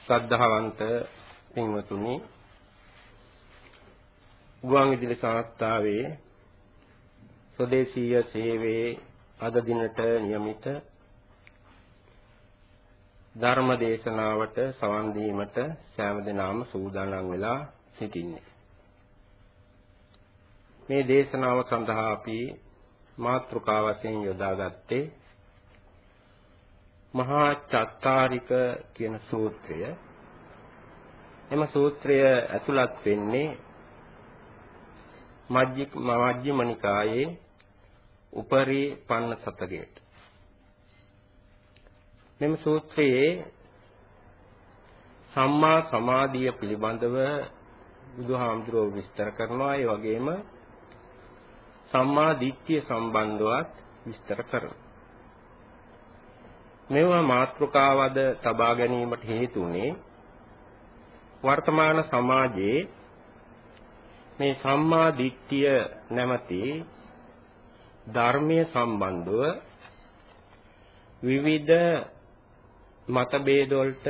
ශ්‍රද්ධාවන්ත පින්වතුනි ගුවන් විදුලි සංස්ථාවේ ස්වදේශීය සේවයේ අද දිනට નિયમિત ධර්ම දේශනාවට සවන් දීමට සෑම දිනම සූදානම් වෙලා සිටින්නේ. මේ දේශනාව සඳහා අපි මාතෘකා වශයෙන් යොදාගත්තේ මහා චත්තාරික කියන සූත්‍රය. එම සූත්‍රය ඇතුළත් වෙන්නේ මජ්ක්‍ධිම නිකායේ උපරි පන්න සතකයට. මෙම සූත්‍රයේ සම්මා සමාධිය පිළිබඳව බුදුහාමුදුරුවෝ විස්තර කරනවා ඒ වගේම සම්මා දිට්ඨිය සම්බන්ධවත් විස්තර කරනවා. මේවා මාත්‍රකාවද තබා ගැනීමට හේතුුනේ වර්තමාන සමාජයේ මේ සම්මා දිට්ඨිය නැමැති ධර්මයේ සම්බන්ධව විවිධ මතභේද වලට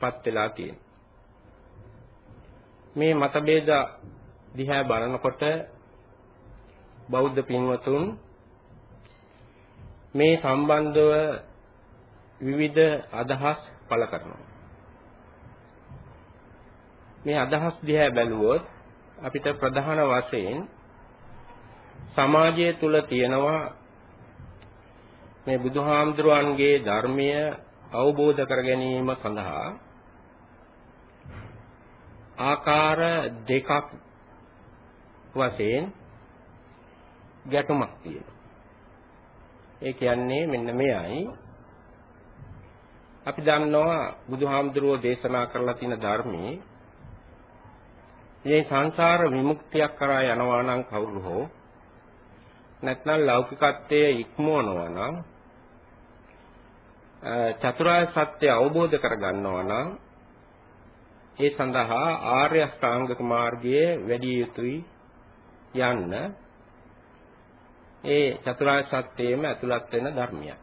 පත් වෙලා තියෙනවා. මේ මතභේද දිහා බලනකොට බෞද්ධ පින්වතුන් මේ සම්බන්ධව විවිධ අදහස් පළ කරනවා. මේ අදහස් දිහා බැලුවොත් අපිට ප්‍රධාන වශයෙන් සමාජය තුල තියෙනවා මේ බුදුහාමුදුරුවන්ගේ ධර්මය අවබෝධ කර ගැනීම සඳහා ආකාර දෙකක් වශයෙන් ගැටුමක් තියෙනවා. ඒ කියන්නේ මෙන්න මෙයයි. අපි දන්නවා බුදුහාමුදුරුවෝ දේශනා කරලා තියෙන ධර්මයේ මේ සංසාර විමුක්තියක් කරා යනවා නම් කවුරු හෝ නැත්නම් ලෞකිකත්වයේ ඉක්මවනවා නම් චතුරාර්ය සත්‍ය අවබෝධ කරගන්නවා නම් ඒ සඳහා ආර්ය අෂ්ටාංගික මාර්ගයේ වැඩි යුතුයි යන්න ඒ චතුරාර්ය සත්‍යයේම ඇතුළත් වෙන ධර්මයක්.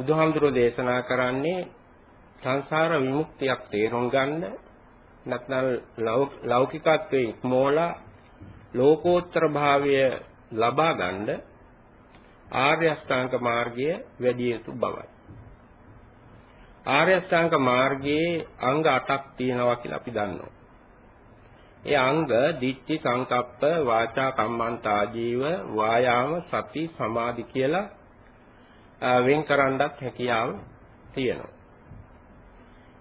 බුදුහාමුදුරෝ දේශනා කරන්නේ සංසාර විමුක්තියක් තේරුම් ගන්න නැත්නම් ලෞකිකත්වයේ ඉක්මෝලා ලෝකෝත්තර භාවය ලබා ගන්න ආර්ය අෂ්ටාංග මාර්ගය වැඩි යුතු බවයි. ආර්ය අෂ්ටාංග මාර්ගයේ අංග 8ක් තියෙනවා කියලා අපි දන්නවා. ඒ අංග දිට්ඨි සංකප්ප වාචා කම්මන්ත ආජීව වායාම සති සමාධි කියලා වෙන් කරන්නත් හැකියාව තියෙනවා.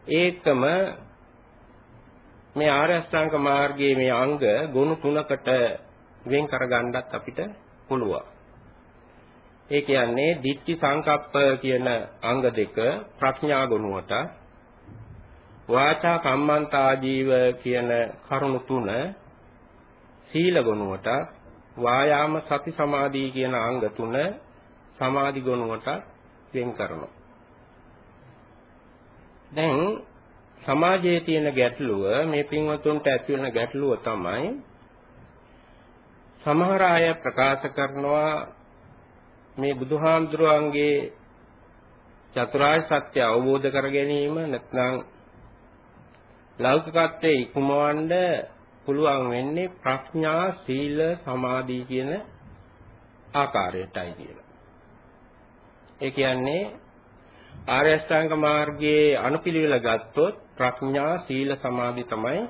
ඒකම මේ ආර්ය අෂ්ටාංග මාර්ගයේ මේ අංග ගුණ තුනකට වෙන් කරගන්නත් අපිට පුළුවන්. ඒ කියන්නේ ditthi සංකප්ප කියන අංග දෙක ප්‍රඥා ගුණුවට වාචා කම්මන්තා ජීව කියන කරුණු තුන සීල ගුණුවට වායාම සති සමාධි කියන අංග තුන සමාධි ගුණුවට වෙන් කරනවා. දැන් සමාජයේ තියෙන ගැටලුව මේ පින්වතුන්ට ඇති වෙන ගැටලුව තමයි සමහර අය ප්‍රකාශ කරනවා මේ බුදුහාමුදුරුවන්ගේ චතුරාර්ය සත්‍ය අවබෝධ කර ගැනීම නැත්නම් ලෞකිකත්වයේ ඉක්මවන්න පුළුවන් වෙන්නේ ප්‍රඥා සීල සමාධි කියන ආකාරයටයි කියලා. ඒ කියන්නේ ආර්ය අෂ්ටාංග මාර්ගයේ අනුපිළිවෙල ගත්තොත් ප්‍රඥා සීල සමාධි තමයි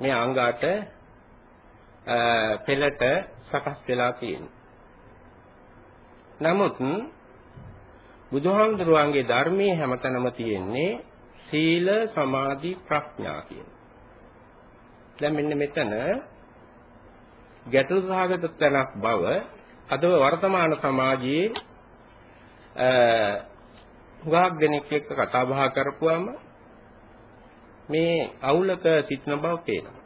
මේ අංගාට පෙළට සකස් වෙලා තියෙන්නේ. නමුත් බුදුහාමුදුරුවන්ගේ ධර්මයේ හැමතැනම තියෙන්නේ සීල සමාධි ප්‍රඥා කියන. දැන් මෙන්න මෙතන ගැටළු සහගත තැනක් බව අද වර්තමාන සමාජයේ හුඟක් දෙනෙක් එක්ක කතා බහ කරපුවාම මේ අවුලක සිටින බව පේනවා.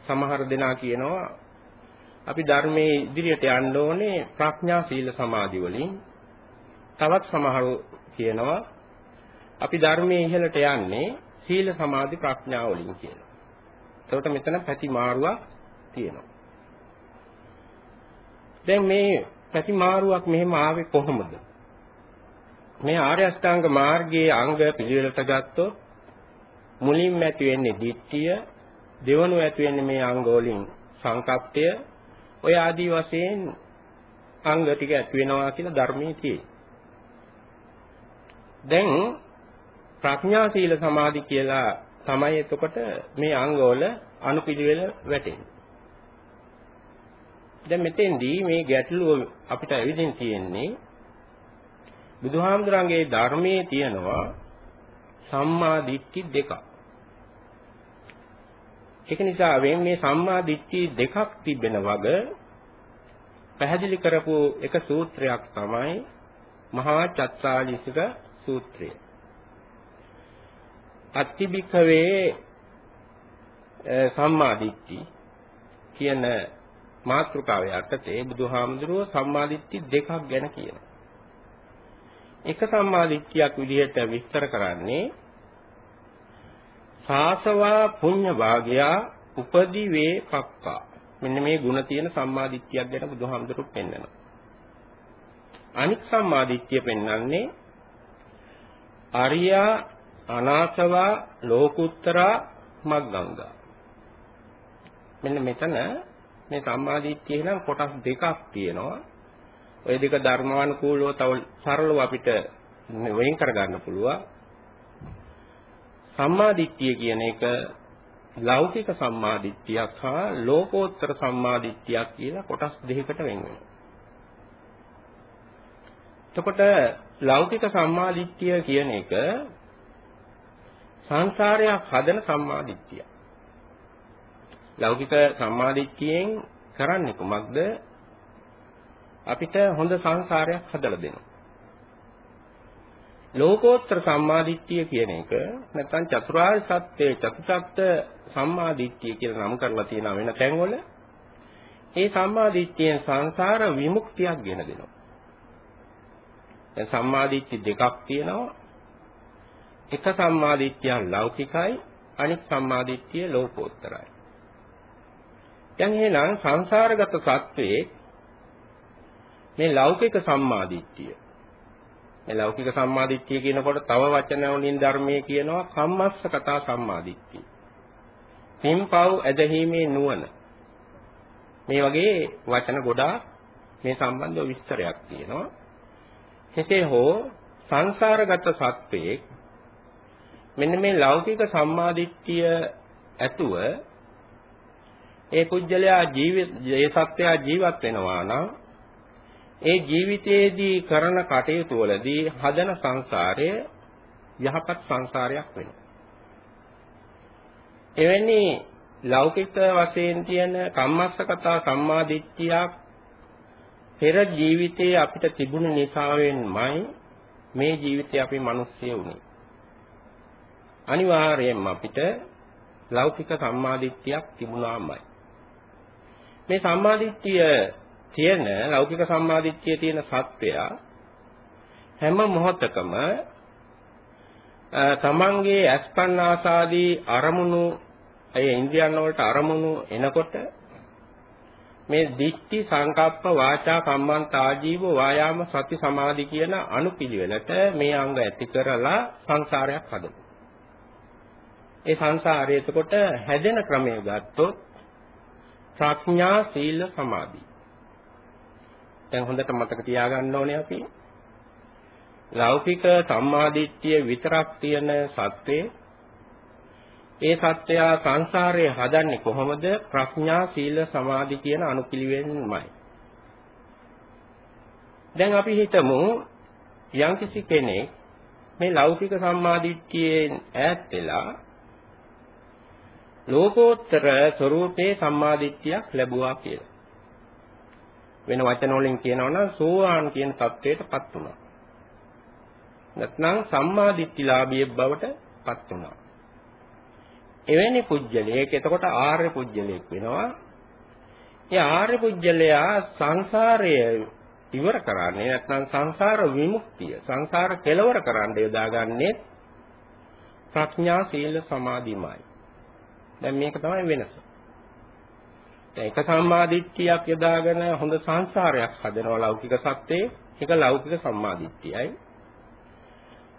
සමහර දෙනා කියනවා අපි ධර්මයේ ඉදිරියට යන්න ඕනේ ප්‍රඥා සීල සමාධි වලින්. තවත් සමහරු කියනවා අපි ධර්මයේ ඉහළට යන්නේ සීල සමාධි ප්‍රඥා වලින් කියලා. එතකොට මෙතන පැති මාරුවක් තියෙනවා. දැන් මේ පැති මාරුවක් මෙහෙම ආවේ කොහොමද? මේ ආර්ය අෂ්ටාංග මාර්ගයේ අංග පිළිවෙලට ගත්තොත් මුලින්ම ඇති වෙන්නේ දිට්ඨිය දෙවනුව ඇති වෙන්නේ මේ අංග වලින් සංකප්පය ඔය ආදී වශයෙන් අංග ටික ඇති වෙනවා කියලා ධර්මයේ තියෙනවා. දැන් ප්‍රඥා සීල සමාධි කියලා තමයි එතකොට මේ අංගවල අනුපිළිවෙල වැටෙන්නේ. දැන් මෙතෙන්දී මේ ගැටලුව අපිට ඇවිදින් තියෙන්නේ බුදුහාමුදුරන්ගේ ධර්මයේ තියෙනවා සම්මා දිට්ඨි දෙකක්. ඒක නිසා මේ සම්මා දිට්ඨි දෙකක් තිබෙන වග පැහැදිලි කරපු එක සූත්‍රයක් තමයි මහා චත්තාලිසික සූත්‍රය. අත්තිබිකවේ සම්මා දිට්ඨි කියන මාතෘකාව යටතේ බුදුහාමුදුරුව සම්මා දිට්ඨි දෙකක් ගැන කියනවා. එක සම්මා දිට්ඨියක් විදිහට විස්තර කරන්නේ සාසවා පුඤ්ඤ භාගයා උපදි වේ පක්කා මෙන්න මේ ಗುಣ තියෙන සම්මාදිට්ඨියක් ගැන බුදුහාමුදුරුවෝ පෙන්වනවා අනික් සම්මාදිට්ඨිය පෙන්වන්නේ අරියා අනාසවා ලෝකුත්තරා මග්ගංගා. මෙන්න මෙතන මේ සම්මාදිට්ඨිය නම් කොටස් දෙකක් තියෙනවා. ওই දෙක ධර්මානුකූලව තව සරලව අපිට වෙන් කරගන්න පුළුවන් සම්මාදිට්ඨිය කියන එක ලෞකික සම්මාදිට්ඨියක් හා ලෝකෝත්තර සම්මාදිට්ඨියක් කියලා කොටස් දෙකකට වෙන් වෙනවා. එතකොට ලෞකික සම්මාදිට්ඨිය කියන එක සංසාරයක් හදන සම්මාදිට්ඨිය. ලෞකික සම්මාදිට්ඨියෙන් කරන්නේ කුමක්ද? අපිට හොඳ සංසාරයක් හදලා දෙනවා. ලෝකෝත්තර සම්මාදිට්ඨිය කියන එක නැත්නම් චතුරාර්ය සත්‍යයේ චතුසත්ත්‍ය සම්මාදිට්ඨිය කියලා නම් කරලා තියෙනවා වෙන තැන්වල ඒ සම්මාදිට්ඨියෙන් සංසාර විමුක්තියක් ගෙන දෙනවා. දැන් සම්මාදිට්ඨි දෙකක් තියෙනවා. එක සම්මාදිට්ඨිය ලෞකිකයි අනිත් සම්මාදිට්ඨිය ලෝකෝත්තරයි. දැන් එහෙනම් සංසාරගත සත්වයේ මේ ලෞකික සම්මාදිට්ඨිය මේ ලෞකික සම්මාදිට්ඨිය කියනකොට තව වචන වලින් ධර්මයේ කියනවා කම්මස්ස කතා සම්මාදිට්ඨිය. පින්පව් ඇදහිීමේ නුවණ. මේ වගේ වචන ගොඩාක් මේ සම්බන්ධව විස්තරයක් තියෙනවා. කෙසේ හෝ සංසාරගත සත්වයේ මෙන්න මේ ලෞකික සම්මාදිට්ඨිය ඇතුව ඒ පුජ්‍යලයා ජීවිත ඒ සත්වයා ජීවත් වෙනවා නම් ඒ ජීවිතයේදී කරන කටයුතු වලදී හදන සංසාරය යහපත් සංසාරයක් වෙනවා. එවැනි ලෞකික වශයෙන් තියෙන කම්මස්සකතා සම්මාදිට්ඨියක් පෙර ජීවිතයේ අපිට තිබුණ නිසාවෙන්මයි මේ ජීවිතේ අපි මිනිස්සය වුනේ. අනිවාර්යයෙන්ම අපිට ලෞකික සම්මාදිට්ඨියක් තිබුණාමයි. මේ සම්මාදිට්ඨිය තියෙන ලෞකික සම්මාදිට්ඨියේ තියෙන සත්වයා හැම මොහොතකම තමන්ගේ අස්පන්න ආසාදී අරමුණු ඒ ඉන්ද්‍රියන් වලට අරමුණු එනකොට මේ දිට්ඨි සංකප්ප වාචා කම්මන්ත ආජීව වායාම සති සමාධි කියන අනුපිළිවෙලට මේ අංග ඇති කරලා සංසාරයක් හදනවා. ඒ සංසාරය එතකොට හැදෙන ක්‍රමය ගත්තොත් ප්‍රඥා සීල සමාධි දැන් හොඳට මතක තියාගන්න ඕනේ අපි. ලෞකික සම්මාදිට්ඨිය විතරක් තියෙන සත්‍යේ ඒ සත්‍යය සංසාරයේ හදන්නේ කොහොමද? ප්‍රඥා සීල සමාධි කියන අනුපිළිවෙලින්මයි. දැන් අපි හිතමු යම්කිසි කෙනෙක් මේ ලෞකික සම්මාදිට්ඨියෙන් ඈත් වෙලා ලෝකෝත්තර ස්වરૂපේ සම්මාදිට්ඨියක් ලැබුවා කියලා. වෙන වචන වලින් කියනවා නම් සෝවාන් කියන தത്വයටපත් වුණා. නැත්නම් සම්මා දිට්ඨිලාභියෙක් බවට පත් වුණා. එවැනි පුජ්‍යලයක එතකොට ආර්ය පුජ්‍යලයක් වෙනවා. ඒ ආර්ය පුජ්‍යලයා සංසාරය ඉවර කරන්නේ නැත්නම් සංසාර විමුක්තිය සංසාර කෙලවර කරන්න යොදාගන්නේ ප්‍රඥා සීල සමාධිමයි. දැන් මේක තමයි වෙනස. දැන් එක සම්මාදිට්ඨියක් යදාගෙන හොඳ සංසාරයක් හදනවා ලෞකික සත්‍යේ ඒක ලෞකික සම්මාදිට්ඨියයි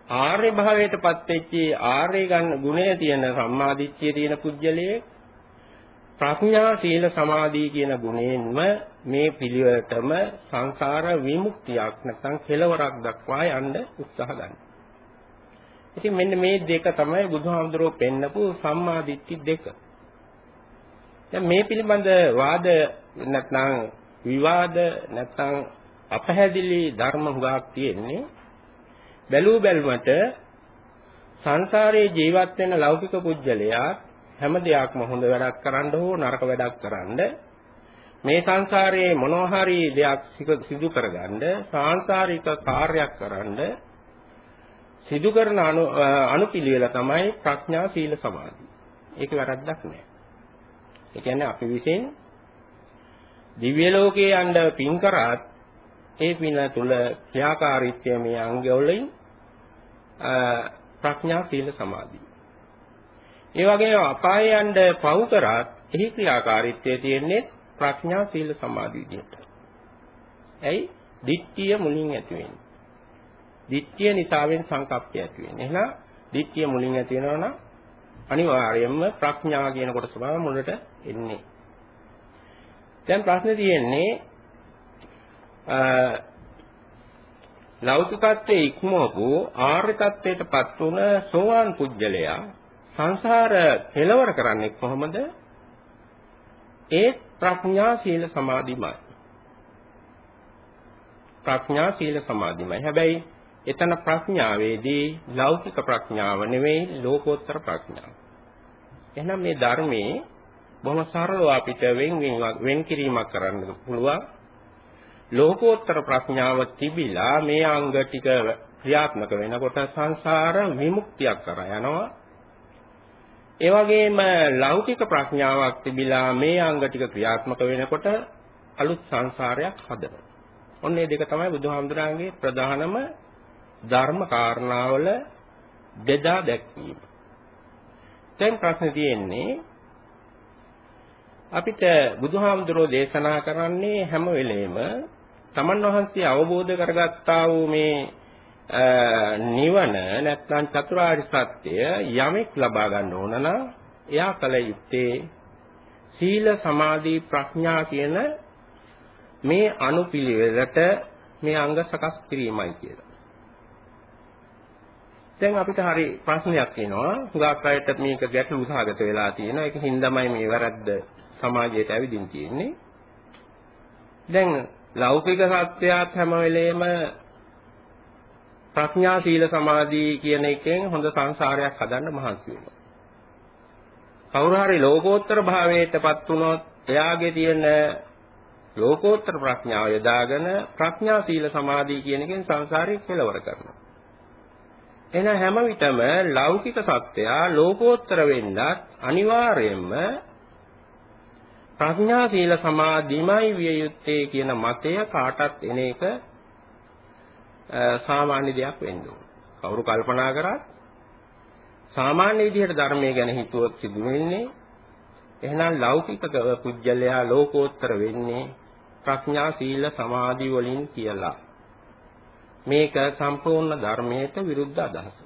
ආර්ය භාවයටපත් වෙච්ච ආර්ය ගන්න ගුණය තියෙන සම්මාදිට්ඨිය තියෙන පුජ්‍යලයේ ප්‍රඥා සීල සමාධි කියන ගුණයෙන්ම මේ පිළිවෙලටම සංසාර විමුක්තියක් නැත්නම් කෙලවරක් දක්වා යන්න උත්සාහ ගන්න. ඉතින් මෙන්න මේ දෙක තමයි බුදුහාමුදුරුවෝ පෙන්නපු සම්මාදිට්ඨි දෙක. දැන් මේ පිළිබඳ වාද නැත්නම් විවාද නැත්නම් අපහැදිලි ධර්ම හුඟක් තියෙන්නේ බැලූ බැලමට සංසාරේ ජීවත් වෙන ලෞකික පුජ්‍යලයා හැම දෙයක්ම හොඳ වැඩක් කරන්න හෝ නරක වැඩක් කරන්න මේ සංසාරයේ මොනවා හරි දෙයක් සිදු කරගන්න සාංශාරික කාර්යයක් කරන්න සිදු කරන අනුපිළිවෙල තමයි ප්‍රඥා සීල සමාධි. ඒක වැරද්දක් නෑ. ඒ කියන්නේ අපි විසින් දිව්‍ය ලෝකයේ යන්න පින් කරත් ඒ පින තුල ක්‍රියාකාරීත්වය මේ අංගවලින් ප්‍රඥා සීල සමාධි. ඒ වගේම අපාය යන්න පව් කරත් එහි ක්‍රියාකාරීත්වය තියෙන්නේ ප්‍රඥා සීල සමාධි විදිහට. ඇයි? දිට්ඨිය මුලින් ඇති වෙන්නේ. දිට්ඨිය නිසාවෙන් සංකප්පය ඇති වෙන්නේ. එහෙනම් දිට්ඨිය මුලින් ඇති වෙනවා නම් අනිවාර්යයෙන්ම ප්‍රඥා කියන කොටස තමයි මුලට එන්නේ. දැන් ප්‍රශ්නේ තියෙන්නේ ලෞකිකත්වයේ ඉක්මවපු ආර්ය තත්වයටපත් වුණ සෝවාන් පුජ්‍යලයා සංසාර කෙලවර කරන්නේ කොහොමද? ඒ ප්‍රඥා සීල සමාධිමයි. ප්‍රඥා සීල සමාධිමයි. හැබැයි එතන ප්‍රඥාවේදී ලෞකික ප්‍රඥාව නෙවෙයි ලෝකෝත්තර ප්‍රඥාව. එහෙනම් මේ ධර්මයේ බොහොම සරලව අපිට වෙන් වෙන් කිරීමක් කරන්න පුළුවන්. ලෝකෝත්තර ප්‍රඥාව තිබිලා මේ අංග ටික ක්‍රියාත්මක වෙනකොට සංසාර විමුක්තියක් කරා යනවා. ඒ වගේම ලෞකික ප්‍රඥාවක් තිබිලා මේ අංග ටික ක්‍රියාත්මක වෙනකොට අලුත් සංසාරයක් හදනවා. ඔන්න මේ දෙක තමයි බුදුහාමුදුරන්ගේ ප්‍රධානම ධර්ම කාරණාවල බෙදා දැක්වීම. දැන් ප්‍රශ්නේ තියෙන්නේ අපිට බුදුහාමුදුරෝ දේශනා කරන්නේ හැම වෙලේම තමන් වහන්සේ අවබෝධ කරගත්තා වූ මේ නිවන නැත්නම් චතුරාර්ය සත්‍ය යමෙක් ලබා ගන්න ඕන නම් එයා කල යුත්තේ සීල සමාධි ප්‍රඥා කියන මේ අනුපිළිවෙලට මේ අංග සකස් කිරීමයි කියලා. දැන් අපිට හරි ප්‍රශ්නයක් එනවා. හුඟක් අයට මේක ගැටලු සහගත වෙලා තියෙනවා. ඒක හින්දාමයි මේ වැරද්ද සමාජයට ඇවිදින් තියෙන්නේ. දැන් ලෞකික සත්‍යයත් හැම වෙලේම ප්‍රඥා සීල සමාධි කියන එකෙන් හොඳ සංසාරයක් හදන්න මහන්සි වෙනවා. කවුරු හරි ලෝකෝත්තර භාවයටපත් වුණොත් එයාගේ තියෙන ලෝකෝත්තර ප්‍රඥාව යොදාගෙන ප්‍රඥා සීල සමාධි කියන එකෙන් සංසාරේ කෙලවර කරනවා. එන හැම විටම ලෞකික සත්‍යය ලෝකෝත්තර වෙන්නත් අනිවාර්යයෙන්ම ප්‍රඥා සීල සමාධිමයි විය යුත්තේ කියන මතය කාටත් එන එක සාමාන්‍ය දෙයක් වෙන්න ඕන. කවුරු කල්පනා කරත් සාමාන්‍ය විදිහට ධර්මය ගැන හිතුවොත් සිදු වෙන්නේ එහෙනම් ලෞකික පුජ්‍යලයා ලෝකෝත්තර වෙන්නේ ප්‍රඥා සීල සමාධි වලින් කියලා. මේක සම්පූර්ණ ධර්මයට විරුද්ධ අදහස.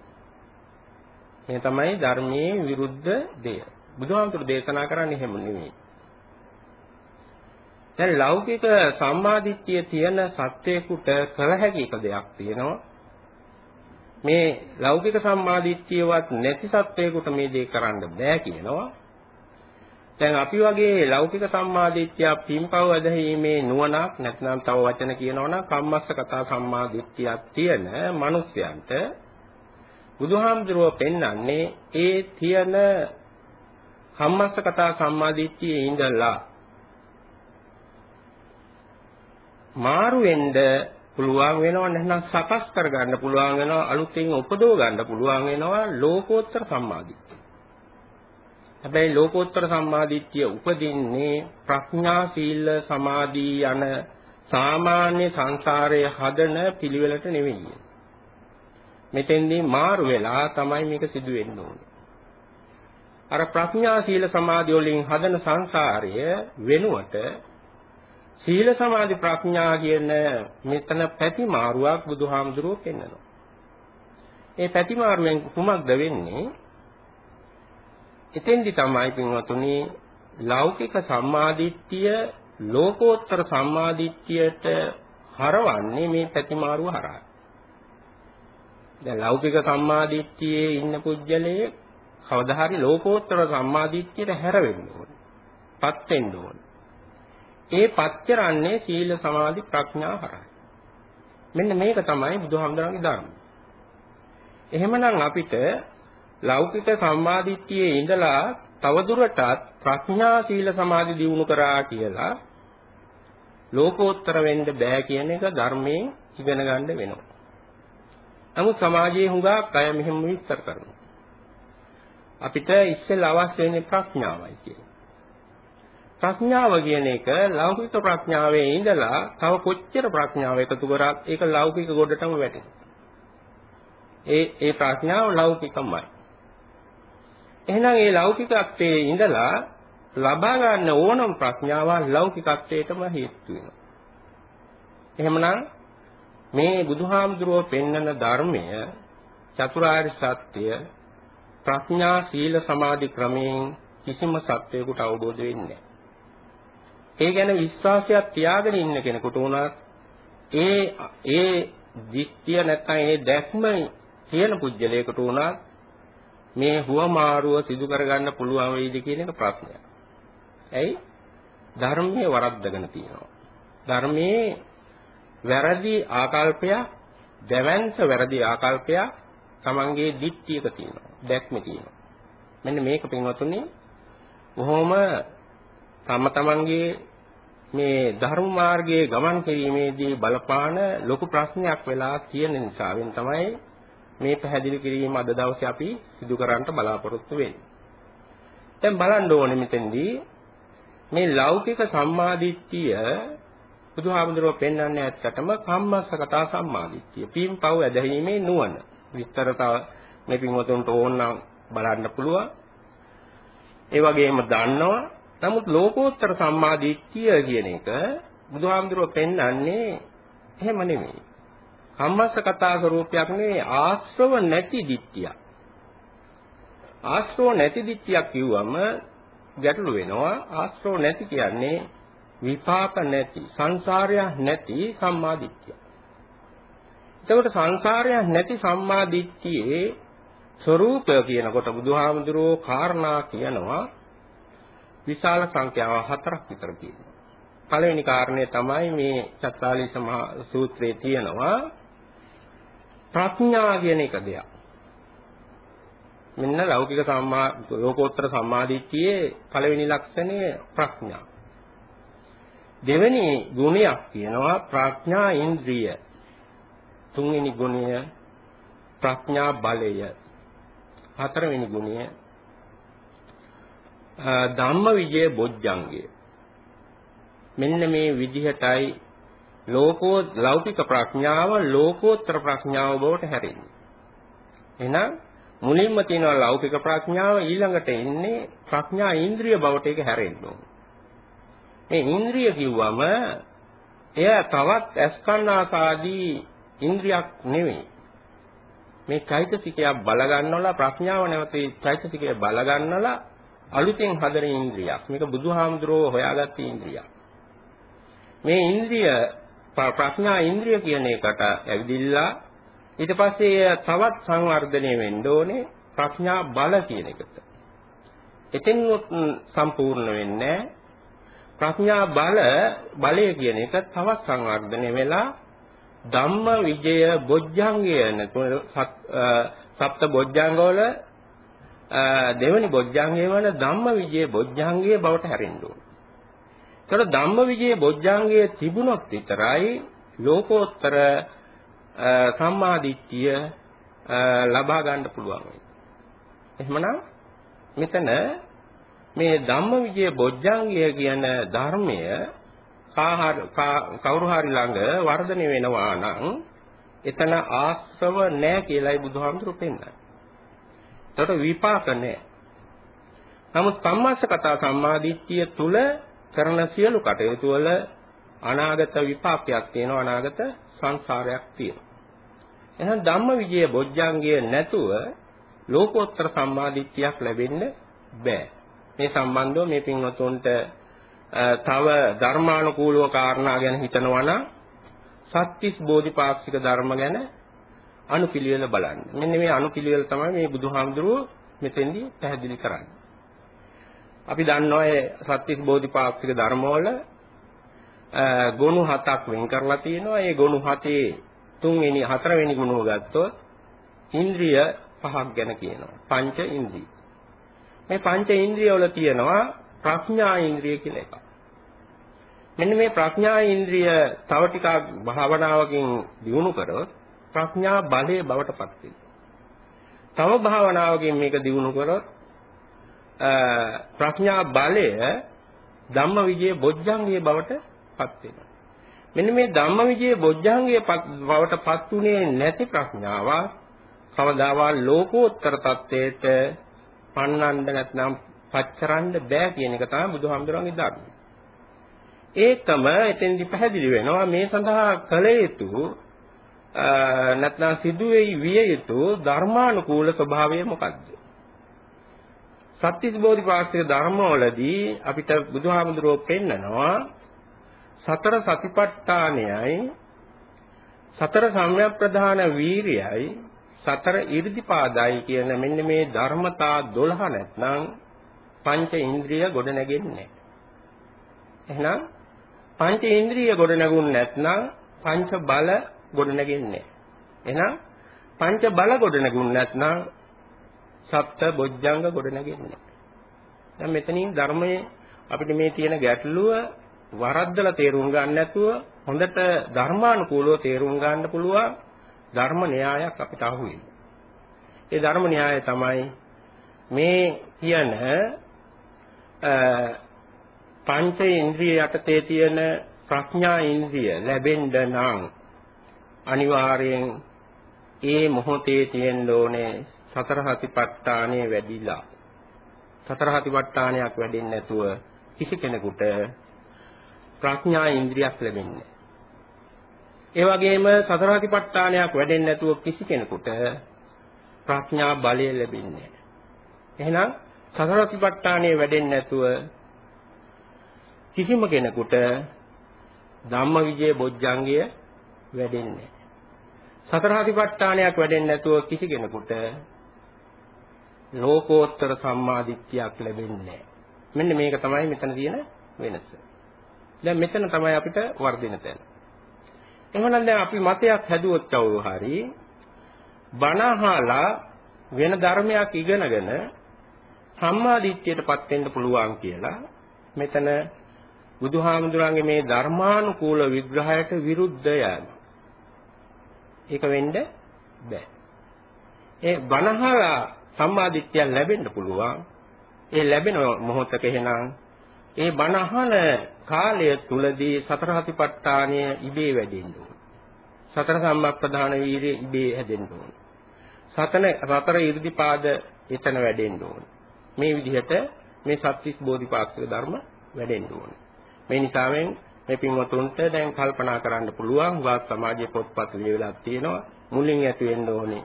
මේ තමයි ධර්මයේ විරුද්ධ දෙය. බුදුහාමුදුරු දේශනා කරන්නේ එහෙම නෙමෙයි. දැන් ලෞකික සම්මාදිට්ඨිය තියෙන සත්‍යයකට කළ හැකි එක දෙයක් තියෙනවා. මේ ලෞකික සම්මාදිට්ඨියවත් නැති සත්‍යයකට මේ දේ කරන්න බෑ කියනවා. දැන් අපි වගේ ලෞකික සම්මාදිට්ඨිය පින්පව් ඇදහිීමේ නුවණක් නැත්නම් තව වචන කියනවා නම් කම්මස්ස කතා සම්මාදිට්ඨියක් තියෙන මිනිස්යන්ට බුදුහාමුදුරුව පෙන්වන්නේ ඒ තියෙන කම්මස්ස කතා සම්මාදිට්ඨියේ ඉඳලා මාරු වෙන්න පුළුවන් වෙනවා නැත්නම් සකස් කරගන්න පුළුවන් වෙනවා අලුතෙන් උපදව ගන්න පුළුවන් වෙනවා ලෝකෝත්තර සම්මාදිට්ඨිය හැබැයි ලෝකෝත්තර සම්මාදිට්ඨිය උපදින්නේ ප්‍රඥා සීල සමාධි යන සාමාන්‍ය සංසාරයේ හදන පිළිවෙලට නෙවෙයි. මෙතෙන්දී මාරු වෙලා තමයි මේක සිදු වෙන්න ඕනේ. අර ප්‍රඥා සීල සමාධි වලින් හදන සංසාරය වෙනුවට සීල සමාධි ප්‍රඥා කියන මෙතන පැති මාරුවක් බුදුහාමුදුරුවෝ පෙන්වනවා. ඒ පැතිමාරුවෙන් කුමක්ද වෙන්නේ? එතෙන්දි තමයි පින්වතුනි ලෞකික සම්මාදිට්ඨිය ලෝකෝත්තර සම්මාදිට්ඨියට හරවන්නේ මේ පැතිමාරුව හරහා. දැන් ලෞකික සම්මාදිට්ඨියේ ඉන්න පුජ්‍යලයේ කවදා හරි ලෝකෝත්තර සම්මාදිට්ඨියට හැරෙන්න ඕනේ. පත් වෙන්න ඕනේ. ඒ පත් කරන්නේ සීල සමාධි ප්‍රඥා හරහා. මෙන්න මේක තමයි බුදුහාමුදුරන්ගේ ධර්මය. එහෙමනම් අපිට ලෞකික සම්මාදිට්ඨියේ ඉඳලා තවදුරටත් ප්‍රඥා සීල සමාධි දියුණු කරා කියලා ලෝකෝත්තර වෙන්න බෑ කියන එක ධර්මයෙන් ඉගෙන ගන්න වෙනවා. නමුත් සමාජයේ හුඟක් අය මෙහෙම විස්තර කරනවා. අපිට ඉස්සෙල්ලා අවශ්‍ය වෙන්නේ ප්‍රඥාවයි කියන්නේ. ප්‍රඥාව කියන එක ලෞකික ප්‍රඥාවේ ඉඳලා තව කොච්චර ප්‍රඥාව එකතු කරත් ඒක ලෞකික ගොඩටම වැටෙනවා. ඒ ඒ ප්‍රඥාව ලෞකිකමයි. එහෙනම් ඒ ලෞකිකත්වයේ ඉඳලා ලබා ගන්න ඕනම ප්‍රඥාව ලෞකිකත්වයටම හේතු වෙනවා. එහෙමනම් මේ බුදුහාමුදුරුවෝ පෙන්වන ධර්මය චතුරාර්ය සත්‍ය ප්‍රඥා සීල සමාධි ක්‍රමයෙන් කිසිම සත්වයකට අවබෝධ වෙන්නේ ඒ ගැන විශ්වාසයක් තියාගෙන ඉන්න කෙනෙකුට උනත් ඒ ඒ දිස්ත්‍ය නැත්නම් ඒ දැක්ම කියන පුජ්‍යලයකට උනත් මේ හුවමාරුව සිදු කරගන්න පුළුවන් වෙයිද කියන එක ප්‍රශ්නයක්. ඇයි? ධර්මයේ වරද්දගෙන තියෙනවා. ධර්මයේ වැරදි ආකල්පයක්, දැවැන්ත වැරදි ආකල්පයක් තමන්ගේ දික්තියක තියෙනවා. දැක්මේ තියෙනවා. මෙන්න මේක පින්වතුනි බොහොම තම තමන්ගේ මේ ධර්ම මාර්ගයේ ගමන් කිරීමේදී බලපාන ලොකු ප්‍රශ්නයක් වෙලා තියෙන නිසාවෙන් තමයි මේ පැහැදිලි කිරීම අද දවසේ අපි සිදු කරන්න බලාපොරොත්තු වෙන්නේ. දැන් බලන්න ඕනේ මෙතෙන්දී මේ ලෞකික සම්මාදිට්ඨිය බුදුහාමුදුරුවෝ පෙන්වන්නේ ඇත්තටම කම්මස්සකතා සම්මාදිට්ඨිය. පීම්පව් ඇදහිීමේ නුවණ. විස්තර තව මේ පින්වතුන්ට ඕනනම් බලන්න පුළුවන්. ඒ වගේම දන්නවා. නමුත් ලෝකෝත්තර සම්මාදිට්ඨිය කියන එක බුදුහාමුදුරුවෝ පෙන්වන්නේ එහෙම නෙමෙයි. කම්මස්ස කතා ස්වરૂපයක් නෙවෙයි ආශ්‍රව නැති දිට්ඨියක්. ආශ්‍රව නැති දිට්ඨියක් කිව්වම ගැටලු වෙනවා. ආශ්‍රව නැති කියන්නේ විපාක නැති, සංසාරයක් නැති සම්මා දිට්ඨිය. එතකොට සංසාරයක් නැති සම්මා දිට්ඨියේ ස්වરૂපය කියනකොට බුදුහාමුදුරුවෝ කාරණා කියනවා විශාල සංඛ්‍යාව හතරක් විතර කියනවා. පළවෙනි කාරණය තමයි මේ චත්තාලීස මහා සූත්‍රයේ තියෙනවා ප්‍රඥා කියන එක දෙයක්. මෙන්න ලෞකික සම්මා ලෝකෝත්තර සම්මාදිට්ඨියේ පළවෙනි ලක්ෂණය ප්‍රඥා. දෙවෙනි ගුණයක් කියනවා ප්‍රඥා ඉන්ද්‍රිය. තුන්වෙනි ගුණය ප්‍රඥා බලය. හතරවෙනි ගුණය ධම්ම විජය බොජ්ජංගය. මෙන්න මේ විදිහටයි ලෝකෝ ලෞකික ප්‍රඥාව ලෝකෝත්තර ප්‍රඥාව බවට හැරෙන්නේ. එහෙනම් මුලින්ම තියෙනවා ලෞකික ප්‍රඥාව ඊළඟට එන්නේ ප්‍රඥා ඉන්ද්‍රිය බවට ඒක හැරෙන්න ඕනේ. මේ ඉන්ද්‍රිය කිව්වම එය තවත් අස්කන්නාසාදී ඉන්ද්‍රියක් නෙවෙයි. මේ චෛතසිකයක් බල ගන්නවලා ප්‍රඥාව නැවතී චෛතසිකය බල ගන්නලා අලුතෙන් හදන ඉන්ද්‍රියක්. මේක බුදුහාමුදුරුවෝ හොයාගත්ත ඉන්ද්‍රියක්. මේ ඉන්ද්‍රිය ප්‍රඥා ඉන්ද්‍රිය කියන එකට ඇවිදිලා ඊට පස්සේ තවත් සංවර්ධනය වෙන්න ඕනේ ප්‍රඥා බල කියන එකට. එතෙන්වත් සම්පූර්ණ වෙන්නේ ප්‍රඥා බල බලය කියන එක තවත් සංවර්ධනය වෙලා ධම්ම විජය බොජ්ජංගය සප්ත බොජ්ජංගවල දෙවෙනි බොජ්ජංගය වන ධම්ම විජය බොජ්ජංගය බවට හැරෙන්න ඕනේ. ඒතර ධම්මවිජේ බොජ්ජාංගයේ තිබුණොත් විතරයි ලෝකෝත්තර සම්මාදිට්ඨිය ලබා ගන්න පුළුවන්. එහෙමනම් මෙතන මේ ධම්මවිජේ බොජ්ජාංගය කියන ධර්මය කවුරු හරි ළඟ වර්ධනය වෙනවා නම් එතන ආශ්‍රව නැහැ කියලායි බුදුහාමුදුරු පෙන්නන්නේ. ඒකට විපාක නැහැ. නමුත් සම්මාස කතා සම්මාදිට්ඨිය තුල කරන සියලු කටයුතු වල අනාගත විපාකයක් තියෙනවා අනාගත සංසාරයක් තියෙනවා. එහෙනම් ධම්මවිජය බොජ්ජංගය නැතුව ලෝකෝත්තර සම්මාදිට්ඨියක් ලැබෙන්න බෑ. මේ සම්බන්ධව මේ පින්වතුන්ට තව ධර්මානුකූලව කාරණා ගැන හිතනවා නම් සත්‍තිස් බෝධිපාක්ෂික ධර්ම ගැන අනුපිළිවෙල බලන්න. මෙන්න මේ අනුපිළිවෙල තමයි මේ බුදුහාමුදුරුවෝ මෙතෙන්දී පැහැදිලි කරන්නේ. අපි දන්නවා ඒ සත්‍තිස් බෝධිපාක්ෂික ධර්මවල ගුණ හතක් වෙන් කරලා තියෙනවා. ඒ ගුණ හතේ තුන්වෙනි හතරවෙනි ගුණව ගත්තොත් ඉන්ද්‍රිය පහක් ගැන කියනවා. පංච ඉන්ද්‍රිය. මේ පංච ඉන්ද්‍රිය වල තියෙනවා ප්‍රඥා ඉන්ද්‍රිය කියලා එකක්. මෙන්න මේ ප්‍රඥා ඉන්ද්‍රිය තව ටිකක් භාවනාවකින් දියුණු කරොත් ප්‍රඥා බලයේ බවට පත් තව භාවනාවකින් මේක දිනු කරොත් ප්‍රඥා බලය ධම්මවිජය බොජ්ජංගයේ බවට පත් වෙනවා. මෙන්න මේ ධම්මවිජය බොජ්ජංගයේ බවට පත් උනේ නැති ප්‍රඥාව කවදාවත් ලෝකෝත්තර தත්ත්වයට පන්නන්න නැත්නම් පච්චරන්න බෑ කියන එක තමයි බුදුහාමුදුරන්ගේ දාන්නේ. ඒකම එතෙන්දි පැහැදිලි වෙනවා මේ සඳහා කළ යුතු නැත්නම් සිදුවේයි විය යුතු ධර්මානුකූල ස්වභාවය මොකක්ද? සත්‍තිස් බෝධිපාක්ෂික ධර්මවලදී අපිට බුදුහාමුදුරුවෝ පෙන්නනවා සතර සතිපට්ඨානයයි සතර සම්‍යක් ප්‍රධාන වීරියයි සතර 이르දිපාදයි කියන මෙන්න මේ ධර්මතා 12 නැත්නම් පංච ඉන්ද්‍රිය ගොඩ නැගෙන්නේ එහෙනම් පංච ඉන්ද්‍රිය ගොඩ නැගුණ නැත්නම් පංච බල ගොඩ නැගෙන්නේ එහෙනම් පංච බල ගොඩ නැගුණ නැත්නම් සප්ත බොජ්ජංග ගොඩ නැගෙන්නේ දැන් මෙතනින් ධර්මයේ අපිට මේ තියෙන ගැටලුව වරද්දලා තේරුම් ගන්න නැතුව හොඳට ධර්මානුකූලව තේරුම් ගන්න පුළුවන් ධර්ම න්‍යායක් අපිට අහුවෙන්නේ. ඒ ධර්ම න්‍යාය තමයි මේ කියන පංච ඉන්ද්‍රිය යටතේ තියෙන ප්‍රඥා ඉන්ද්‍රිය ලැබෙන්න නම් අනිවාර්යෙන් ඒ මොහොතේ තියෙන්න ඕනේ සතර හතිපට්ඨානෙ වැඩිලා. සතර හතිපට්ඨානයක් වැඩෙන්නේ නැතුව කිසි කෙනෙකුට ප්‍රඥා ඉන්ද්‍රියක් ලැබෙන්නේ ඒ වගේම සතර හතිපට්ඨානයක් වැඩෙන්නේ නැතුව කිසි කෙනෙකුට ප්‍රඥා බලය ලැබෙන්නේ එහෙනම් සතර හතිපට්ඨානය වැඩෙන්නේ නැතුව කිසිම කෙනෙකුට ධම්මවිජය බොජ්ජංගය වැඩෙන්නේ සතර හතිපට්ඨානයක් වැඩෙන්නේ නැතුව කිසි කෙනෙකුට ලෝකෝත්තර සම්මාදිට්ඨියක් ලැබෙන්නේ මෙන්න මේක තමයි මෙතන තියෙන වෙනස. දැන් මෙතන තමයි අපිට වර්ධින තැන. එහෙනම් දැන් අපි මතයක් හැදුවොත් කවුරු හරි බණහලා වෙන ධර්මයක් ඉගෙනගෙන සම්මාදිට්ඨියටපත් වෙන්න පුළුවන් කියලා මෙතන බුදුහාමුදුරන්ගේ මේ ධර්මානුකූල විග්‍රහයට විරුද්ධය. ඒක වෙන්න බෑ. ඒ බණහලා සම්මාදිට්ඨිය ලැබෙන්න පුළුවන්. ඒ ලැබෙන මොහොතක එහෙනම් ඒ බණ අහන කාලය තුලදී සතර හතිපට්ඨානය ඉබේ වැඩෙන්න ඕන. සතර සම්මප්පදාන වීර්යය ඉබේ හැදෙන්න ඕන. සතන සතර 이르දිපාද එතන වැඩෙන්න ඕන. මේ විදිහට මේ සත්‍විස් බෝධිපාක්ෂික ධර්ම වැඩෙන්න ඕන. මේ නිසාවෙන් මේ පින්වතුන්ට දැන් කල්පනා කරන්න පුළුවන් වාස් සමාජයේ පොත්පත් ලියවිලා තියෙනවා මුලින් ඇති වෙන්න ඕනේ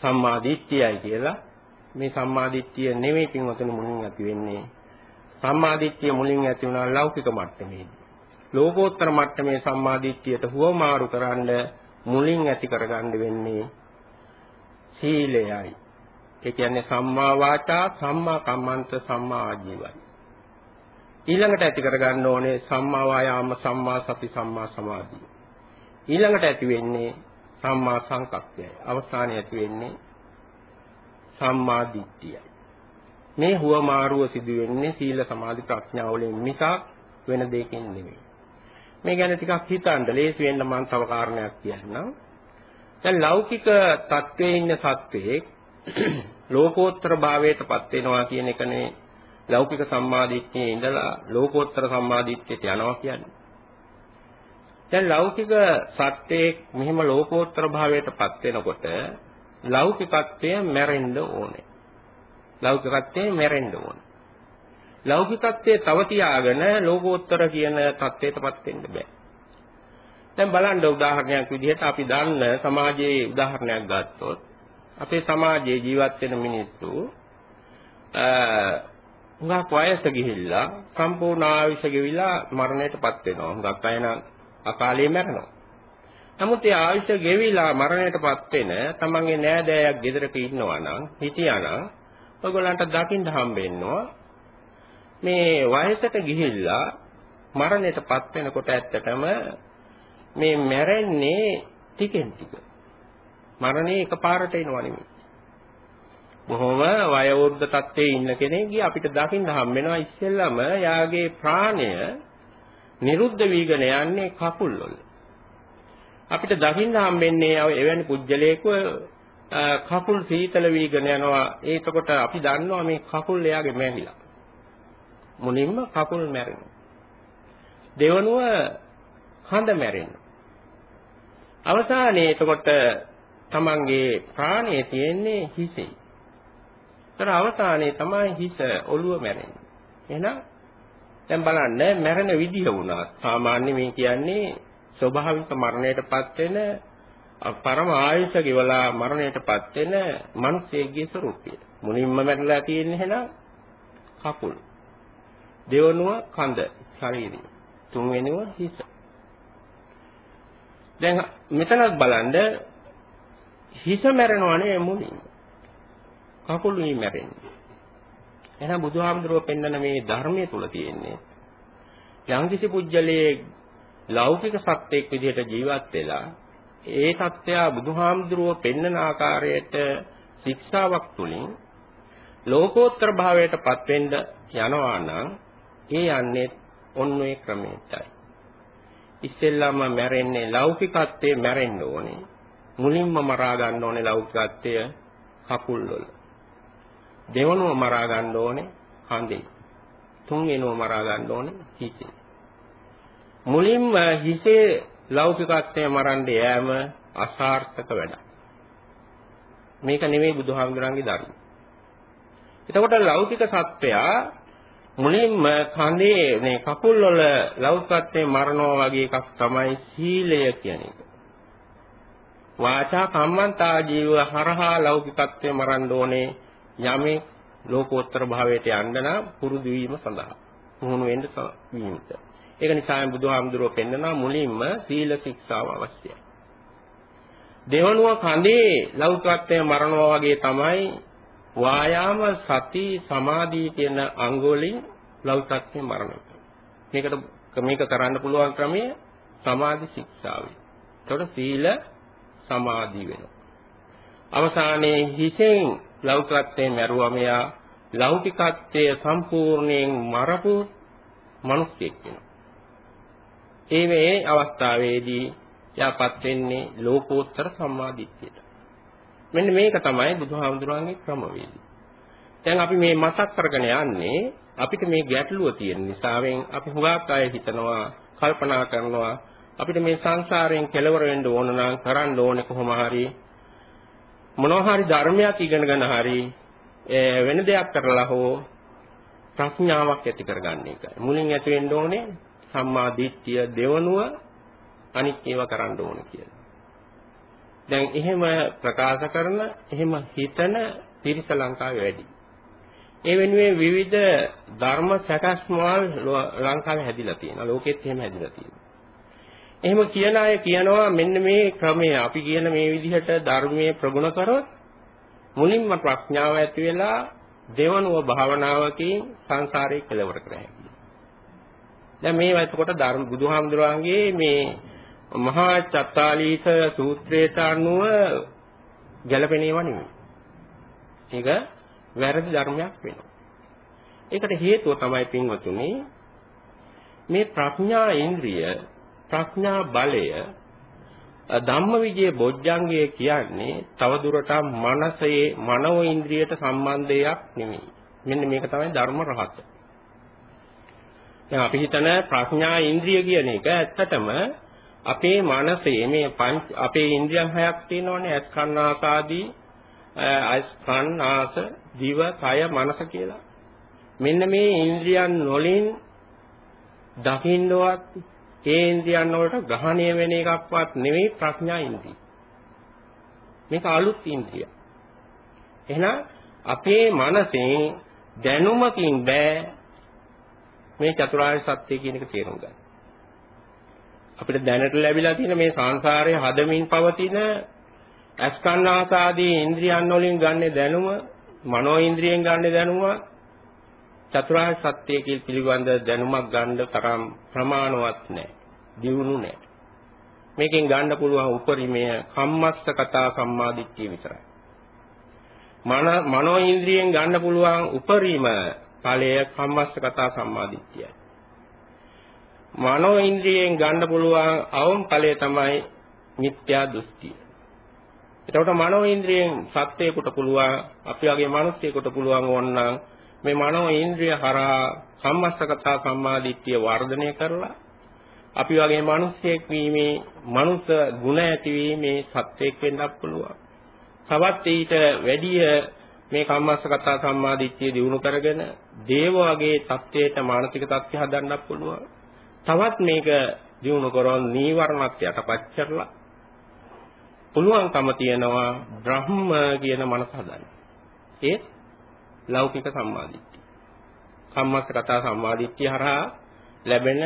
සම්මා දිට්ඨියයි කියලා. මේ සම්මා දිට්ඨිය නෙමෙයි පින්වතුනි මුලින් ඇති වෙන්නේ සම්මාදිට්ඨිය මුලින් ඇති වුණා ලෞකික මට්ටමේදී. ලෝකෝත්තර මට්ටමේ සම්මාදිට්ඨියට හුවමාරු කරන්න මුලින් ඇති කරගන්න වෙන්නේ සීලයයි. ඒ කියන්නේ සම්මා වාචා, සම්මා කම්මන්ත, සම්මා ආජීවයි. ඊළඟට ඇති කරගන්න ඕනේ සම්මා වායාම, සම්මා සති, සම්මා සමාධිය. ඊළඟට ඇති වෙන්නේ සම්මා සංකප්පයයි. අවසානයේ ඇති වෙන්නේ සම්මා දිට්ඨියයි. මේ හුවමාරුව සිදු වෙන්නේ සීල සමාධි ප්‍රඥා වලින් මිසක් වෙන දෙයකින් නෙමෙයි. මේ ගැන ටිකක් හිතන්න ලේසි වෙන්න මම තව කාරණයක් කියන්නම්. දැන් ලෞකික தත්වයේ ඉන්න සත්වයේ ලෝකෝත්තර භාවයටපත් වෙනවා කියන එකනේ ලෞකික සම්මාදිට්ඨියේ ඉඳලා ලෝකෝත්තර සම්මාදිට්ඨියට යනවා කියන්නේ. දැන් ලෞකික සත්‍යයේ මෙහිම ලෝකෝත්තර භාවයටපත් වෙනකොට ලෞකිකත්වය මැරෙන්න ඕනේ. ලෞකිකත්වයෙන් මැරෙන්න ඕන. ලෞකිකත්වයේ තව තියාගෙන ලෝකෝත්තර කියන தත්ත්වයටපත් වෙන්න බෑ. දැන් බලන්න උදාහරණයක් විදිහට අපි දන්න සමාජයේ උදාහරණයක් ගත්තොත් අපේ සමාජයේ ජීවත් වෙන මිනිස්සු හුඟක් වයස ගිහිල්ලා සම්පූර්ණ ආයුෂ ගෙවිලා මරණයටපත් වෙනවා. හුඟක් අය නම් අකාලේ මැරෙනවා. නමුත් ඒ ආයුෂ ගෙවිලා මරණයටපත් වෙන තමන්ගේ නෑදෑයක් ගෙදරක ඉන්නවා නම් හිටියා නම් ඔයගොල්ලන්ට දකින්න හම්බෙන්නවා මේ වයසට ගිහිල්ලා මරණයටපත් වෙනකොට ඇත්තටම මේ මැරෙන්නේ ටිකෙන් ටික. මරණේ එකපාරට එනවා නෙමෙයි. බොහොම වයෝවෘද්ධ තත්ත්වයේ ඉන්න කෙනෙක්ගේ අපිට දකින්න හම් වෙනවා ඉස්සෙල්ලම යාගේ ප්‍රාණය නිරුද්ධ වීගෙන යන්නේ කකුල් වල. අපිට දකින්න හම්බෙන්නේ එවැනි පුජ්‍යලයක කකුල් සීතල වීගෙන යනවා. ඒකකොට අපි දන්නවා මේ කකුල් එයාගේ මැරිලා. මුලින්ම කකුල් මැරෙනවා. දෙවනුව හඳ මැරෙනවා. අවසානයේ එතකොට තමන්ගේ ප්‍රාණය තියෙන්නේ හිසේ. ඒතර අවසානයේ තමයි හිස ඔළුව මැරෙන්නේ. එහෙනම් දැන් බලන්න මැරෙන විදිහ වුණා. සාමාන්‍ය මේ කියන්නේ ස්වභාවික මරණයටපත් වෙන පරම ආයුෂ ගෙවලා මරණයටපත් වෙන මිනිසෙක්ගේ ස්වરૂපය. මුලින්ම මැරලා තියෙන්නේ එහෙනම් කකුල්. දෙවනුව කඳ ශරීරය. තුන්වෙනුව හිස. දැන් මෙතනත් බලන්න හිස මැරෙනවා නේ මුලින්. කකුල් වී මැරෙන්නේ. එහෙනම් බුදුහාමුදුරුවෝ පෙන්වන මේ ධර්මයේ තුල තියෙන්නේ යම්කිසි පුජ්‍යලයේ ලෞකික සත්‍යයක් විදිහට ජීවත් වෙලා ඒ සත්‍යය බුදුහාමුදුරුවෝ පෙන්වන ආකාරයට ශික්ෂාවක් තුලින් ලෝකෝත්තර භාවයටපත් වෙන්න යනවා නම් ඒ යන්නේ ඔන්න ඔය ක්‍රමයටයි. ඉස්සෙල්ලාම මැරෙන්නේ ලෞකිකත්වයේ මැරෙන්න ඕනේ. මුලින්ම මරා ගන්න ඕනේ ලෞකිකත්වය කකුල් වල. දෙවනුව මරා ගන්න ඕනේ කඳේ. තුන්වෙනුව මරා ගන්න ඕනේ හිසේ. මුලින්ම හිසේ ලෞකිකත්වය මරන්න යෑම අසාර්ථක වැඩක්. මේක නෙමෙයි බුදුහාමුදුරන්ගේ ධර්ම. එතකොට ලෞකික සත්වයා මුලින්ම කඳේ මේ කකුල් වල ලෞකිකත්වයේ මරනවා වගේ එකක් තමයි සීලය කියන එක. වාචා කම්මන්තා ජීව හරහා ලෞකිකත්වයේ මරන්න ඕනේ යමේ ලෝකෝත්තර භාවයට යන්න නම් පුරුදු වීම සඳහා පුහුණු වෙන්න වීමට. ඒක නිසා බුදුහාමුදුරුවෝ පෙන්නනවා මුලින්ම සීල ශික්ෂාව අවශ්‍යයි. දෙවනුව කඳේ ලෞකිකත්වයේ මරණවා වගේ තමයි වායාම සති සමාධි කියන අංග වලින් ලෞකිකත්වයේ මරණය. මේකට මේක කරන්න පුළුවන් ක්‍රමය සමාධි ශික්ෂාවයි. එතකොට සීල සමාධි වෙනවා. අවසානයේ හිසෙන් ලෞකිකත්වයේ මැරුවා මෙයා ලෞකිකත්වයේ සම්පූර්ණයෙන් මරපු මිනිසෙක් වෙනවා. ඒ වේ අවස්ථාවේදී යාපත් වෙන්නේ ලෝකෝත්තර සම්මාදිට්ඨියට. මෙන්න මේක තමයි බුදුහාමුදුරන්ගේ ක්‍රමවේදය. දැන් අපි මේ මතක් කරගෙන යන්නේ අපිට මේ ගැටලුව තියෙන නිසාවෙන් අපි හුඟක් අය හිතනවා කල්පනා කරනවා අපිට මේ සංසාරයෙන් කෙලවර වෙන්න ඕන නම් කරන්න ඕනේ කොහොම හරි මොනවා හරි ධර්මයක් ඉගෙනගෙන හරි වෙන දෙයක් කරලා හෝ ප්‍රඥාවක් ඇති කරගන්න එකයි. මුලින් ඇති වෙන්න ඕනේ සම්මා දිට්ඨිය දෙවනුව අනිත් ඒවා කරන්න ඕන කියලා. දැන් එහෙම ප්‍රකාශ කරන එහෙම හිතන පිරිස ලංකාවේ වැඩි. ඒ වෙනුවෙන් විවිධ ධර්ම සැකස්මවල් ලංකාවේ හැදිලා තියෙනවා. ලෝකෙත් එහෙම හැදිලා තියෙනවා. එහෙම කියන අය කියනවා මෙන්න මේ ක්‍රමය අපි කියන මේ විදිහට ධර්මයේ ප්‍රගුණ කරොත් මුලින්ම ප්‍රඥාව ඇති වෙලා දෙවනුව භාවනාවකින් සංසාරේ කෙලවර කර හැකියි. දැන් මේවා එතකොට ධර්ම බුදුහාමුදුරන්ගේ මේ මහා චත්තාලීස සූත්‍රයට අනුව ගැලපෙන ඒවා නෙමෙයි. ඒක වැරදි ධර්මයක් වෙනවා. ඒකට හේතුව තමයි පින්වතුනි මේ ප්‍රඥා ඉන්ද්‍රිය ප්‍රඥා බලය ධම්මවිජය බොජ්ජංගය කියන්නේ තවදුරටත් මනසේ මනෝ ඉන්ද්‍රියට සම්බන්ධයක් නෙමෙයි. මෙන්න මේක තමයි ධර්ම රහස. දැන් අපි හිතන ප්‍රඥා ඉන්ද්‍රිය කියන එක ඇත්තටම අපේ මනසේ මේ අපේ ඉන්ද්‍රියන් හයක් තියෙනවනේ ඇස් කන් නාස ආදී ඇස් කන් නාස දිව කය මනස කියලා. මෙන්න මේ ඉන්ද්‍රියන් වලින් දකින්නවත් ඒ ඉන්ද්‍රියන් වලට ග්‍රහණය වෙන එකක්වත් නෙවෙයි ප්‍රඥා ඉන්ද්‍රිය. මේක අලුත් ඉන්ද්‍රිය. එහෙනම් අපේ මනසෙන් දැනුමකින් බෑ මේ චතුරාර්ය සත්‍ය කියන එක තේරුම් ගන්න. අපිට දැනට ලැබිලා තියෙන මේ සංසාරයේ හදමින් පවතින අස්කන්නාසාදී ඉන්ද්‍රියන් වලින් ගන්න දැනුම මනෝ ඉන්ද්‍රියෙන් ගන්න දැනුම චතුරාර්ය සත්‍ය පිළිබඳ දැනුමක් ගන්න තරම් ප්‍රමාණවත් නැහැ. දියුණු නැහැ. මේකෙන් ගන්න පුළුවන් උපරිමය කම්මස්ස කතා සම්මාදිට්ඨිය විතරයි. මන මනෝ ඉන්ද්‍රියෙන් ගන්න පුළුවන් උපරිම ඵලය කම්මස්ස කතා සම්මාදිට්ඨියයි. මනෝ ඉන්ද්‍රියෙන් ගන්න පුළුවන් අවම ඵලය තමයි මිත්‍යා දෘෂ්ටිය. එතකොට මනෝ ඉන්ද්‍රියෙන් සත්‍යයකට පුළුවන් අපි වගේ මිනිස්සෙකුට පුළුවන් වොන්නම් මේ මනෝ ඉන්ද්‍රිය හරහා කම්මස්සකතා සම්මාදිට්ඨිය වර්ධනය කරලා අපි වගේ මිනිස්සෙක් වීමේ මනුස්ස ගුණ ඇතිවීමේ සත්‍යයක් වෙන්නත් පුළුවන්. තවත් ඊට වැඩිය මේ කම්මස්සකතා සම්මාදිට්ඨිය දිනු කරගෙන දේව වගේ தත්ත්වයට මානසික தත්ත්වය හදන්නත් පුළුවන්. තවත් මේක දිනු කරොන් නීවරණත් යටපත් කරලා පුළුවන්කම තියනවා බ්‍රහ්ම කියන මනස හදන්න. ඒ ලෞකික සම්මාදිට්ඨිය. කම්මස්සකතා සම්මාදිට්ඨිය හරහා ලැබෙන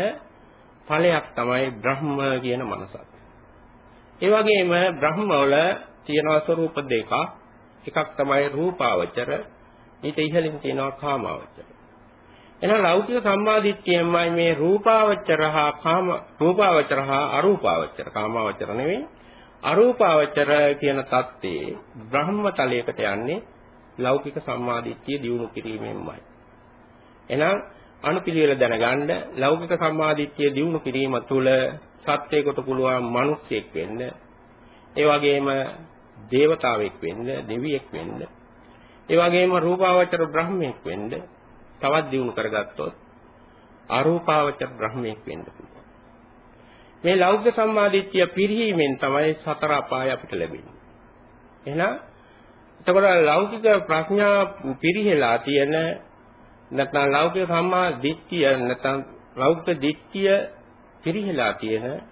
ඵලයක් තමයි බ්‍රහ්ම කියන මනසත්. ඒ වගේම බ්‍රහ්ම වල තියෙනවා ස්වરૂප දෙකක්. එකක් තමයි රූපාවචර, ඊට ඉහළින් තියෙනවා කාමාවචර. එහෙනම් ලෞකික සම්මාදිට්ඨියමයි මේ රූපාවචර හා කාම රූපාවචර හා අරූපාවචර කාමාවචර නෙවෙයි අරූපාවචර කියන தත්ත්වයේ බ්‍රහ්ම තලයකට යන්නේ ලෞකික සම්මාදිට්ඨිය දියුණු කිරීමෙන්මයි. එහෙනම් අනුපිළිවෙල දැනගන්න ලෞකික සම්මාදිට්ඨිය දියුණු කිරීම තුළ සත්‍යයකට පුළුවන් මිනිසෙක් වෙන්න ඒ වගේම දේවතාවෙක් වෙන්න දෙවියෙක් වෙන්න ඒ වගේම රූපාවචර බ්‍රහ්මයෙක් වෙන්න තවත් දියුණු කරගත්තොත් අරූපාවචර බ්‍රහ්මයෙක් වෙන්න පුළුවන්. මේ ලෞකික සම්මාදිට්ඨිය පිරිහීමෙන් තමයි සතර අපාය අපිට ලැබෙන්නේ. එහෙනම් එතකොට ලෞකික ප්‍රඥා පිරිහෙලා තියෙන නැත්නම් ලෞකික සම්මා දිට්ඨිය නැත්නම් ලෞකික දිට්ඨිය පිරිහෙලා තියෙන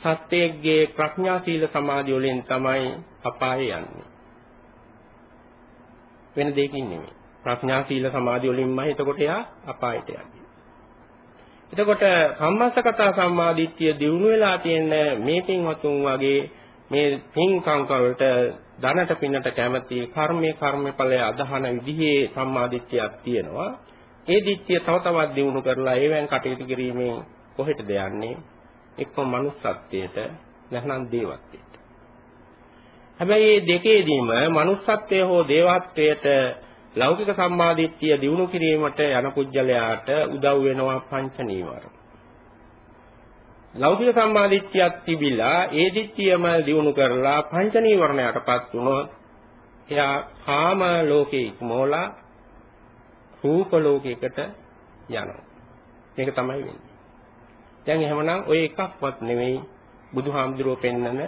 සත්‍යයේ ප්‍රඥා සීල සමාධි වලින් තමයි අපායේ යන්නේ. වෙන දෙයකින් නෙමෙයි. ප්‍රඥා සීල සමාධි වලින්මයි එතකොට එයා අපායට යන්නේ. එතකොට කම්මස්සකතා සම්මාදිට්ඨිය දිනු වෙලා තියෙන මේ පින්වතුන් වගේ මේ පින්කම් වලට ධනට පින්නට කැමති කර්මයේ කර්මඵලය අදහන විදිහේ සම්මාදිට්ඨියක් තියෙනවා. ඒ දිට්ඨිය තව තවත් දියුණු කරලා ඒවෙන් කටයුතු කිරීමෙන් කොහෙටද යන්නේ? එක්ක manussත්වයට නැත්නම් දේවත්වයට. හැබැයි මේ දෙකේදීම manussත්වය හෝ දේවත්වයට ලෞකික සම්මාදිට්ඨිය දියුණු කිරීමට යන පුජ්‍යලයාට උදව් වෙනවා පංච නීවරණ. ලෞකික සම්මාදිට්ඨියක් තිබිලා ඒ දිට්ඨියම දිනු කරලා පංච නීවරණයටපත් වුණොත් එයා කාම ලෝකේ ඉක්මෝලා රූප ලෝකයකට යනවා. මේක තමයි වෙන්නේ. දැන් එහෙමනම් ඔය එකක්වත් නෙවෙයි බුදුහාමුදුරුව පෙන්නන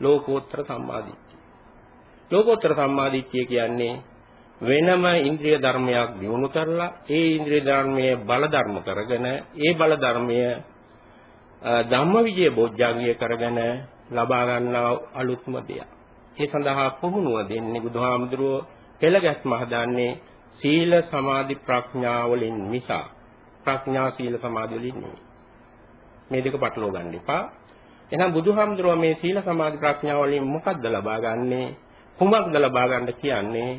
ලෝකෝත්තර සම්මාදිට්ඨිය. ලෝකෝත්තර සම්මාදිට්ඨිය කියන්නේ වෙනම ඉන්ද්‍රිය ධර්මයක් දිනු කරලා ඒ ඉන්ද්‍රිය ධර්මයේ බල ධර්ම කරගෙන ඒ බල ධර්මයේ ධම්මවිජය බොජ්ජංගය කරගෙන ලබා ගන්නා අලුත්ම දෙයක්. ඒ සඳහා පුහුණුව දෙන්නේ බුදුහාමුදුරුවෝ පෙළ ගැස්ම හදන්නේ සීල සමාධි ප්‍රඥා වලින් නිසා ප්‍රඥා සීල සමාධි වලින් නෙවෙයි. මේ දෙක පටලවා ගන්න එපා. එහෙනම් බුදුහාමුදුරුවෝ මේ සීල සමාධි ප්‍රඥා වලින් මොකක්ද ලබා ගන්නේ? කුමක්ද ලබා ගන්න කියන්නේ?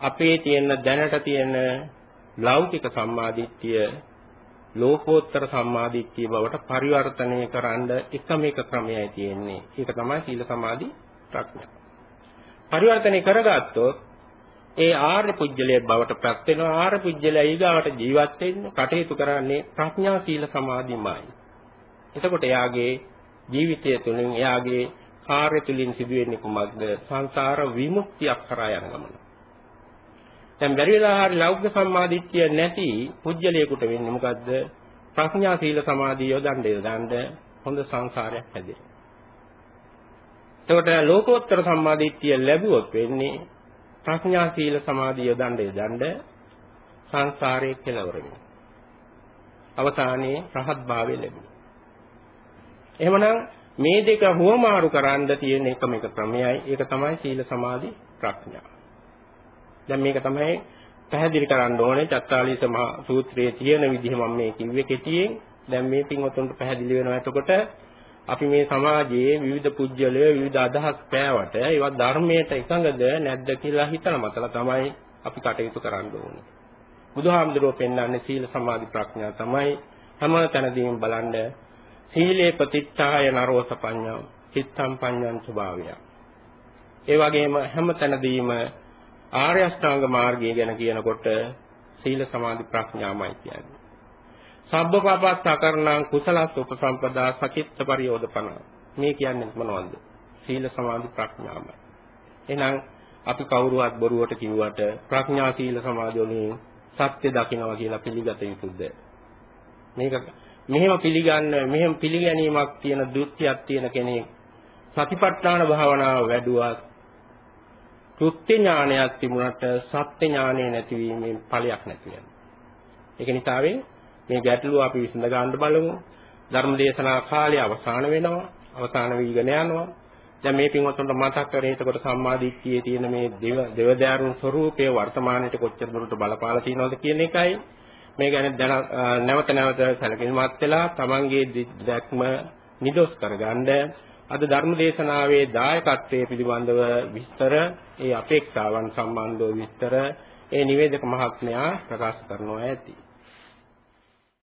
අපේ තියෙන දැනට තියෙන ලෞකික සම්මාදිට්ඨිය ලෝකෝත්තර සම්මාදිට්ඨිය බවට පරිවර්තනය කරන්න එකම එක ක්‍රමයයි තියෙන්නේ. ඒක තමයි සීල සමාධි ප්‍රඥා. පරිවර්තනය කරගත්තොත් ඒ ආර්ය පුජ්‍යලයේ බවට පත් වෙනවා ආර්ය පුජ්‍යලයා ඊගාවට ජීවත් වෙන්න කටයුතු කරන්නේ ප්‍රඥා සීල සමාධිමයි. එතකොට එයාගේ ජීවිතය තුළින් එයාගේ කාර්ය තුළින් සිදුවෙන්නේ කුමක්ද? සංසාර විමුක්තියක් කරා යන ගමන. දැන් බැරි වෙලා හරි ලෞකික සම්මාදිට්ඨිය නැති පුජ්‍යලයකට වෙන්නේ මොකද්ද? ප්‍රඥා සීල සමාධිය යොදන්න යොදන්න හොඳ සංසාරයක් හැදෙනවා. එතකොට ලෝකෝත්තර සම්මාදිට්ඨිය ලැබුවොත් වෙන්නේ ප්‍රඥා සීල සමාධිය යොදන්න යොදන්න සංසාරයේ කෙලවර වෙනවා. අවසානයේ රහත් භාවය ලැබෙනවා. එහෙමනම් මේ දෙක හුවමාරු කරන්න තියෙන එකම එක ක්‍රමයයි. ඒක තමයි සීල සමාධි ප්‍රඥා. දැන් මේක තමයි පැහැදිලි කරන්න ඕනේ චත්තාලීස මහ සූත්‍රයේ තියෙන විදිහ මම මේ කිව්වේ කෙටියෙන්. දැන් මේ පින්වතුන්ට පැහැදිලි වෙනවා. එතකොට අපි මේ සමාජයේ විවිධ පුජ්‍යලය විවිධ අදහස් පෑවට ඒවා ධර්මයට එකඟද නැද්ද කියලා හිතන මතලා තමයි අපි කටයුතු කරන්න ඕනේ. බුදුහාමුදුරුවෝ පෙන්වන්නේ සීල සමාධි ප්‍රඥා තමයි හැම තැනදීම බලන්න සීලේ ප්‍රතිත්තාය නරෝස පඤ්ඤා චිත්තම් පඤ්ඤං ස්වභාවය. ඒ වගේම හැම තැනදීම ආර්ය අෂ්ටාංග මාර්ගය ගැන කියනකොට සීල සමාධි ප්‍රඥාමයි කියන්නේ. සබ්බපාපස්ස අකරණං කුසලස් උපසම්පදා සචිත්ත පරියෝධපන. මේ කියන්නේ මොනවද? සීල සමාධි ප්‍රඥාමයි. එහෙනම් අපි කවුරුවත් බොරුවට කිව්වට ප්‍රඥා සීල සමාධි වලින් සත්‍ය දකින්නවා කියලා පිළිගත යුතුද? මේක මෙහෙම පිළිගන්න මෙහෙම පිළිගැනීමක් තියෙන දෘෂ්ටියක් තියෙන කෙනෙක් සතිපට්ඨාන භාවනාව වැඩුවත් කෘත්‍ය ඥානයක් තිබුණට සත්‍ය ඥානය නැතිවීමෙන් ඵලයක් නැති වෙනවා ඒක නිසාවෙන් මේ ගැටලුව අපි විසඳ ගන්න බලමු. ධර්ම දේශනා කාලය අවසන් වෙනවා. අවසන් වීගෙන යනවා. දැන් මේ පින්වත්තුන්ට මතක් කරේ එතකොට සම්මාදිට්ඨියේ තියෙන මේ දෙව දෙවදාරුන් ස්වરૂපය වර්තමානයේ කොච්චර දුරට බලපාලා තියෙනවද කියන එකයි මේ ගැන දැන නැවත නැවත සැලකිලිමත් වෙලා තමන්ගේ දැක්ම නිදොස් කරගන්න අද ධර්ම දේශනාවේ දායකත්වයේ පිළිබඳව විස්තර ඒ අපේක්ෂාවන් සම්බන්ධව විස්තර ඒ නිවේදක මහත්මයා ප්‍රකාශ කරනවා ඇති.